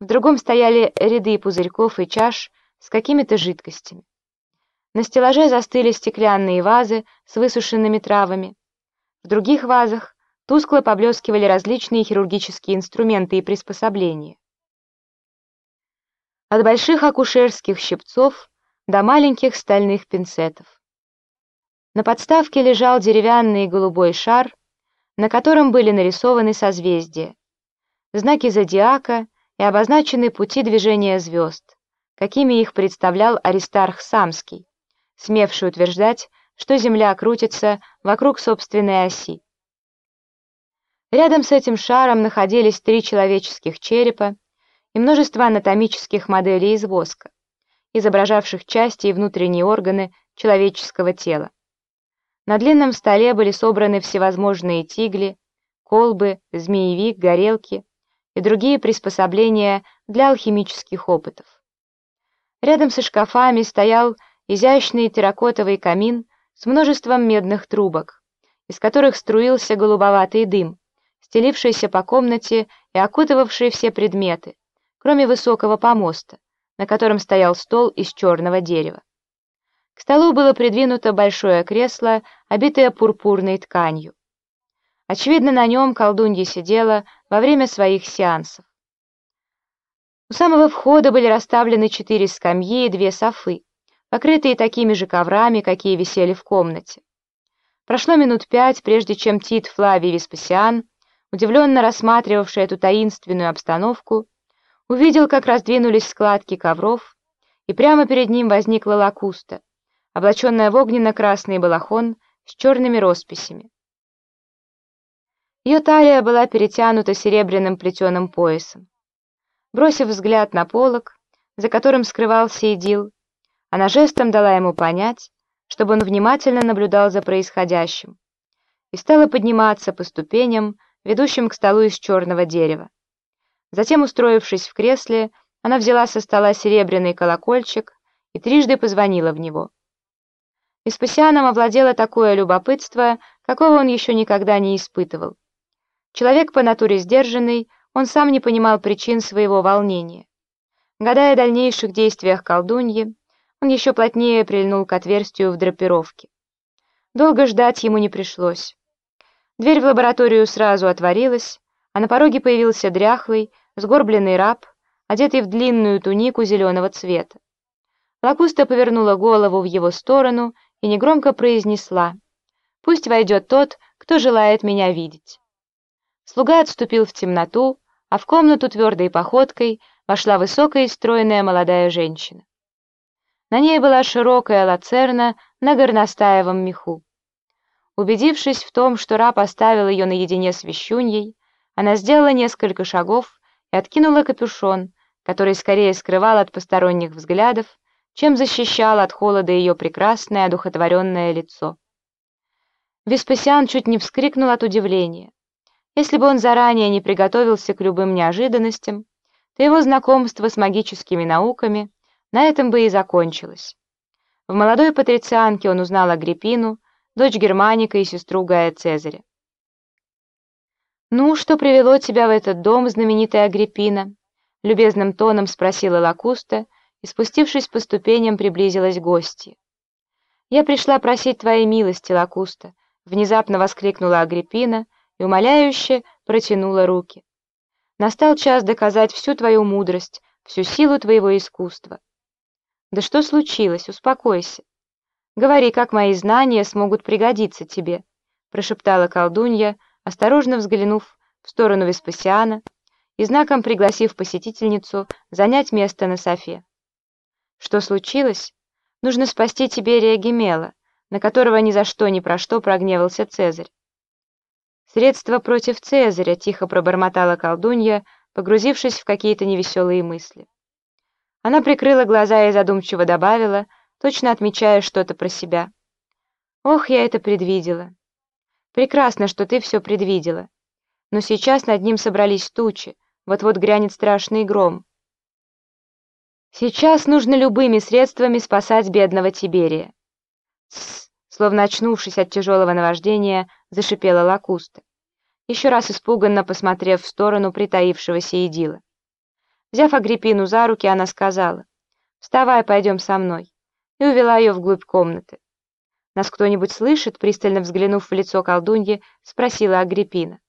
в другом стояли ряды пузырьков и чаш с какими-то жидкостями. На стеллаже застыли стеклянные вазы с высушенными травами. В других вазах тускло поблескивали различные хирургические инструменты и приспособления. От больших акушерских щипцов до маленьких стальных пинцетов. На подставке лежал деревянный голубой шар, на котором были нарисованы созвездия, знаки зодиака и обозначены пути движения звезд, какими их представлял Аристарх Самский, смевший утверждать, что Земля крутится вокруг собственной оси. Рядом с этим шаром находились три человеческих черепа и множество анатомических моделей из воска, изображавших части и внутренние органы человеческого тела. На длинном столе были собраны всевозможные тигли, колбы, змеевик, горелки и другие приспособления для алхимических опытов. Рядом со шкафами стоял изящный терракотовый камин с множеством медных трубок, из которых струился голубоватый дым, стелившийся по комнате и окутывавший все предметы, кроме высокого помоста, на котором стоял стол из черного дерева. К столу было придвинуто большое кресло, обитое пурпурной тканью. Очевидно, на нем колдунья сидела во время своих сеансов. У самого входа были расставлены четыре скамьи и две софы, покрытые такими же коврами, какие висели в комнате. Прошло минут пять, прежде чем Тит Флавий Веспасиан, удивленно рассматривавший эту таинственную обстановку, увидел, как раздвинулись складки ковров, и прямо перед ним возникла лакуста, облаченная в огненно-красный балахон с черными росписями. Ее талия была перетянута серебряным плетеным поясом. Бросив взгляд на полог, за которым скрывался Идил, она жестом дала ему понять, чтобы он внимательно наблюдал за происходящим, и стала подниматься по ступеням, ведущим к столу из черного дерева. Затем, устроившись в кресле, она взяла со стола серебряный колокольчик и трижды позвонила в него. Веспасианом овладело такое любопытство, какого он еще никогда не испытывал. Человек по натуре сдержанный, он сам не понимал причин своего волнения. Гадая о дальнейших действиях колдуньи, он еще плотнее прильнул к отверстию в драпировке. Долго ждать ему не пришлось. Дверь в лабораторию сразу отворилась, а на пороге появился дряхлый, сгорбленный раб, одетый в длинную тунику зеленого цвета. Лакуста повернула голову в его сторону и негромко произнесла «Пусть войдет тот, кто желает меня видеть». Слуга отступил в темноту, а в комнату твердой походкой вошла высокая и стройная молодая женщина. На ней была широкая лацерна на горностаевом меху. Убедившись в том, что раб оставил ее наедине с вещуньей, она сделала несколько шагов и откинула капюшон, который скорее скрывал от посторонних взглядов, чем защищал от холода ее прекрасное одухотворенное лицо. Веспасиан чуть не вскрикнул от удивления. Если бы он заранее не приготовился к любым неожиданностям, то его знакомство с магическими науками на этом бы и закончилось. В молодой патрицианке он узнал Агриппину, дочь Германика и сестру Гая Цезаря. «Ну, что привело тебя в этот дом, знаменитая Агриппина?» — любезным тоном спросила Лакуста, и, спустившись по ступеням, приблизилась к гости. «Я пришла просить твоей милости, Лакуста», — внезапно воскликнула Агриппина и умоляюще протянула руки. «Настал час доказать всю твою мудрость, всю силу твоего искусства». «Да что случилось? Успокойся. Говори, как мои знания смогут пригодиться тебе», — прошептала колдунья, осторожно взглянув в сторону Веспасиана и знаком пригласив посетительницу занять место на софе. Что случилось? Нужно спасти Тиберия Гемела, на которого ни за что ни про что прогневался Цезарь. «Средство против Цезаря», — тихо пробормотала колдунья, погрузившись в какие-то невеселые мысли. Она прикрыла глаза и задумчиво добавила, точно отмечая что-то про себя. «Ох, я это предвидела. Прекрасно, что ты все предвидела. Но сейчас над ним собрались тучи, вот-вот грянет страшный гром. Сейчас нужно любыми средствами спасать бедного Тиберия. Тссс, словно очнувшись от тяжелого наваждения, зашипела Лакуста, еще раз испуганно посмотрев в сторону притаившегося идила. Взяв Агриппину за руки, она сказала, «Вставай, пойдем со мной», и увела ее вглубь комнаты. «Нас кто-нибудь слышит?» Пристально взглянув в лицо колдуньи, спросила Агриппина.